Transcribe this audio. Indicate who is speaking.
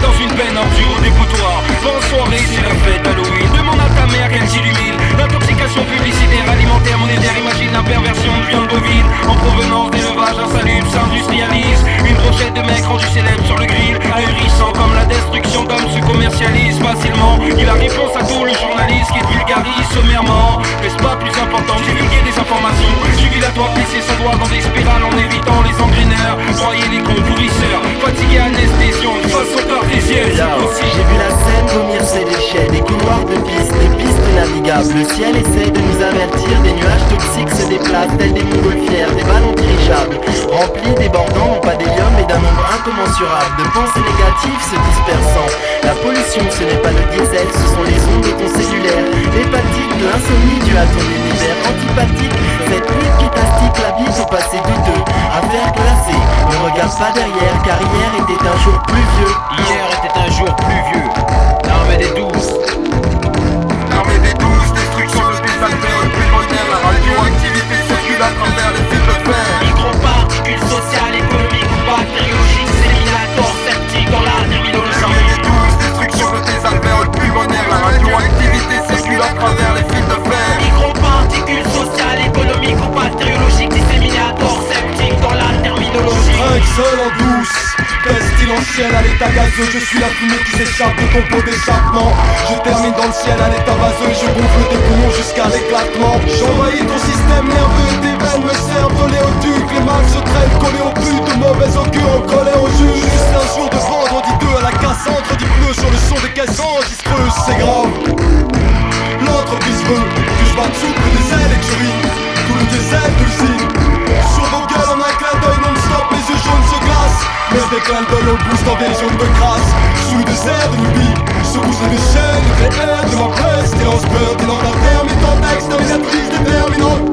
Speaker 1: dans une peine en plus au dépotoir. Pense soirée, c'est la fête Halloween. Demande à ta mère qu'elle s'illumine. L'intoxication publicitaire, alimentaire, monétaire, imagine la perversion de viande bovine. En provenance d'élevage insalubre, s'industrialise. Une brochette de mecs rendus célèbres sur le grill. Ahurissant comme la destruction d'hommes se commercialise facilement. Il a réponse à tout le journaliste qui vulgarise sommairement. N'est-ce pas plus important divulguer des informations Suivi la doigt, glisser son doigt dans des spirales en évitant les engraineurs. Croyez les cons
Speaker 2: Le ciel essaie de nous avertir Des nuages toxiques se déplacent tels des montgolfières Des ballons dirigeables Remplis, débordants, non pas d'hélium Mais d'un nombre incommensurable De pensées négatives se dispersant. La pollution ce n'est pas le diesel Ce sont les ondes de ton cellulaire L'hépatite de l'insomnie due à ton univers Antipathique, cette nuit qui la vie au passé douteux Affaire classée, ne regarde pas derrière Car hier était un jour pluvieux
Speaker 3: Pestilentiel à l'état gazeux Je suis la fumée qui s'échappe de ton pot d'échappement. Je termine dans le ciel à l'état vaseux Je gonfle tes poumons jusqu'à l'éclatement. J'envahis ton système nerveux Tes veines me servent d'oléoduc Les mags se traînent collés au but De mauvais augure en colère au jus Juste un jour de vendredi 2 à la casse Entre dix pneus sur le son des caisses enregistreuses C'est grave. L'entreprise veut que je batte souple des ailes et que je ris Tout le diesel de Mais des clins d'œil au boost dans des zones de crasse. Sous le désert de Nubie Se bousent des chaînes, de VR, de ma presse. Silence beurre, t'es dans l'intermittent Exterminatrice déterminante Un